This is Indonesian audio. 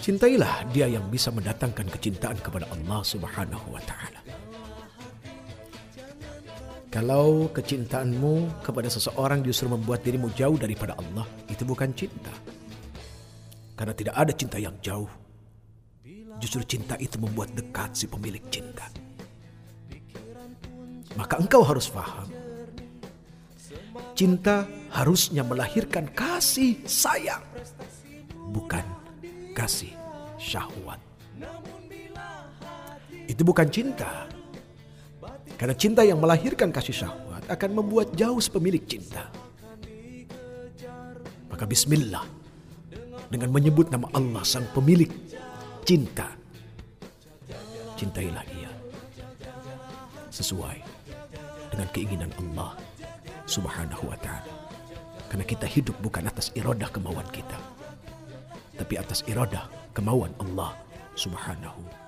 Cintailah dia yang bisa mendatangkan kecintaan kepada Allah Subhanahu wa taala. Kalau kecintaanmu kepada seseorang justru membuat dirimu jauh daripada Allah, itu bukan cinta. Karena tidak ada cinta yang jauh. Justru cinta itu membuat dekat si pemilik cinta. Maka engkau harus paham. Cinta harusnya melahirkan kasih sayang. Bukan kasih syahwat. Itu bukan cinta. Karena cinta yang melahirkan kasih syahwat akan membuat jauh pemilik cinta. Maka bismillah dengan menyebut nama Allah sang pemilik cinta. Cintailah ia sesuai dengan keinginan Allah Subhanahu wa taala. Karena kita hidup bukan atas iradah kemauan kita, tapi atas iradah kemauan Allah Subhanahu